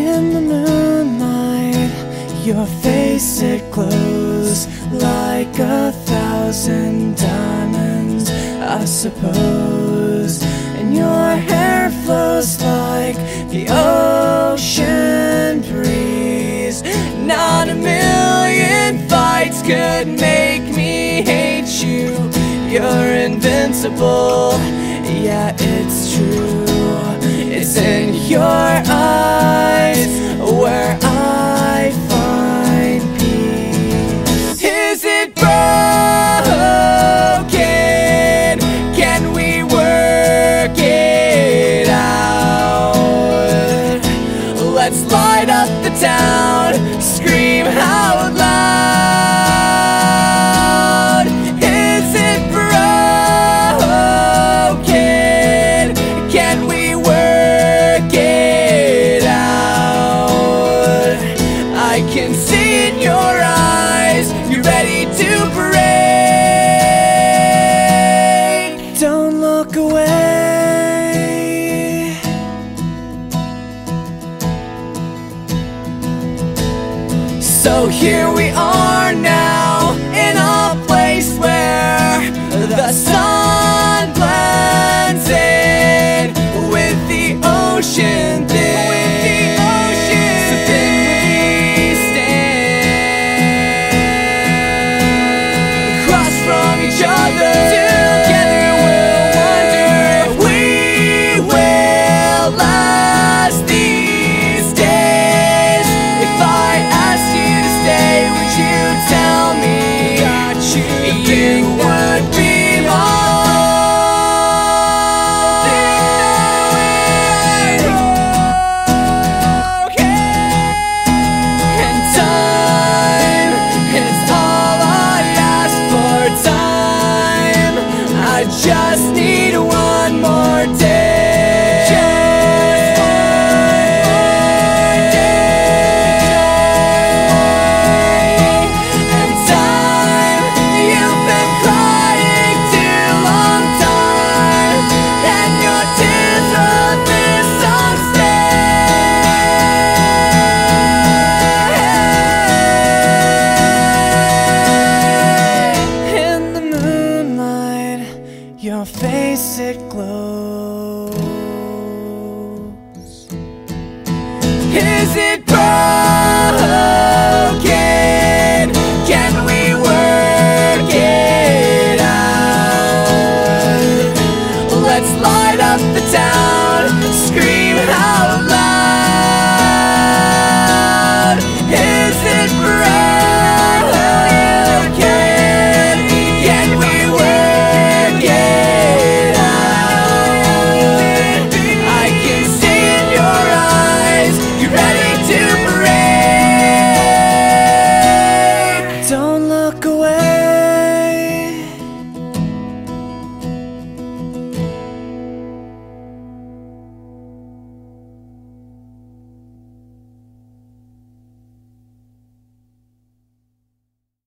In the moonlight, your face it glows like a thousand diamonds, I suppose. And your hair flows like the ocean breeze. Not a million fights could make me hate you. You're invincible, yeah, it's true. in your eyes. You're ready to break. Don't look away. So here we are. just My face it glows. Is it burning?